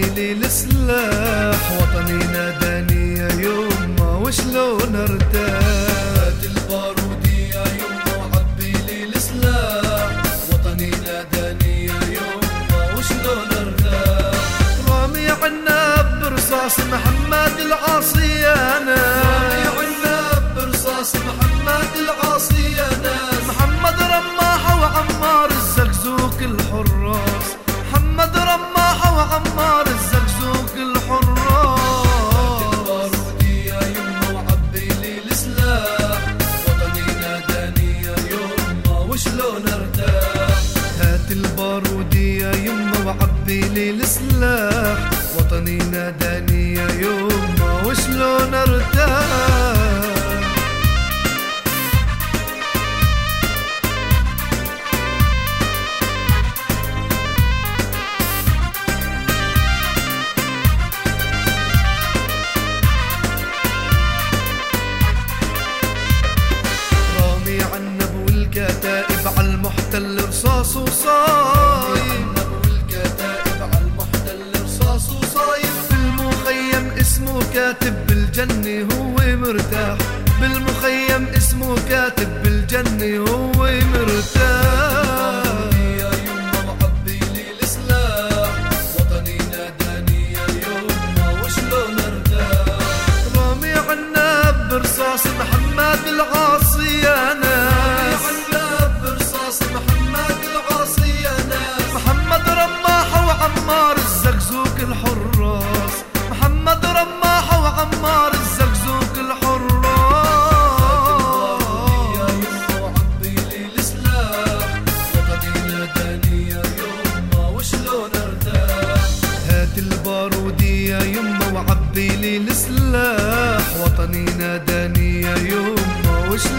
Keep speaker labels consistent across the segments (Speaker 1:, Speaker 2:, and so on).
Speaker 1: لي السلاح وطني ناداني يا يما وشلون ارتاح
Speaker 2: هات البارودية يما وعبي لي السلاح وطني ناداني يا يما وشلون ارتاح
Speaker 1: رامي عناب برصاص محمد العاصي
Speaker 2: أنا السلاح وطني ناداني يا يما وشلون
Speaker 1: أرتاح؟ اسمه كاتب بالجنة هو مرتاح. بالمخيم اسمه كاتب بالجنة هو مرتاح.
Speaker 2: يا يما السلاح وطني ناداني يا يما وشلون ارتاح
Speaker 1: رامي عناب محمد العاصي يا ناس
Speaker 2: عناب برصاص محمد العاصي يا ناس.
Speaker 1: محمد رماح وعمار الحراس.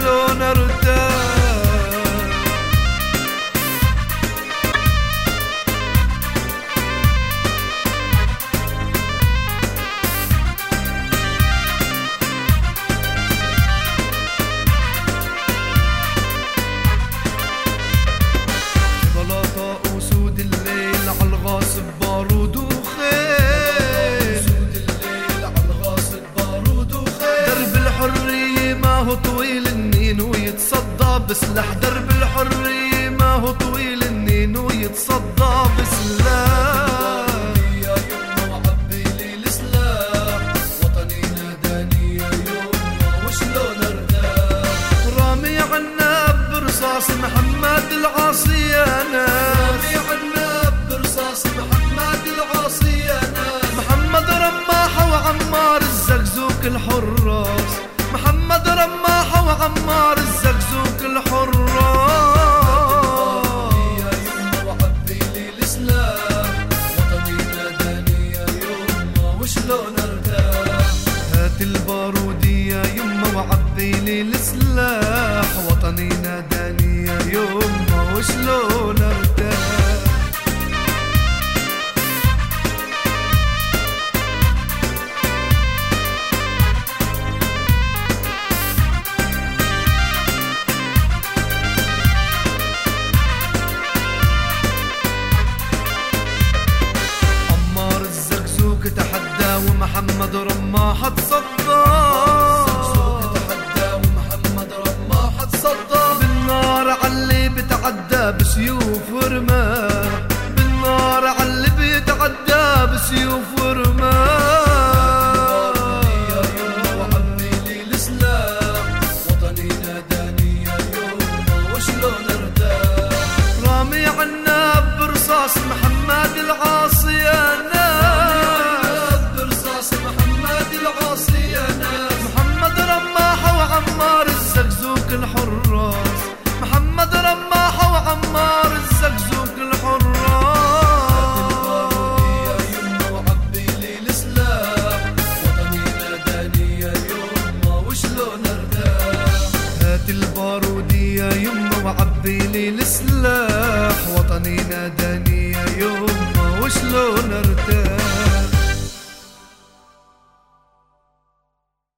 Speaker 2: يما
Speaker 1: بسلاح درب الحرية ما هو طويل النين ويتصدى
Speaker 2: يا وعبي لي السلاح وطني ناداني يا وشلون ارتاح
Speaker 1: رامي برصاص محمد العاصي يا ناس
Speaker 2: رامي برصاص محمد العاصي يا ناس
Speaker 1: محمد رماح وعمار الزقزوق الحراس هات البارودي يا يما وعبي لي السلاح وطني ناداني يا يما وشلون أرتاح. رماح تصدى
Speaker 2: تحدى ومحمد رماح تصدى
Speaker 1: بالنار عاللي بتعدى بسيوف ورماح بالنار عاللي بيتعدى بسيوف ورماح
Speaker 2: يا يما وعبي لي السلاح
Speaker 1: وعبي لي السلاح وطني ناداني يا يما وشلون ارتاح؟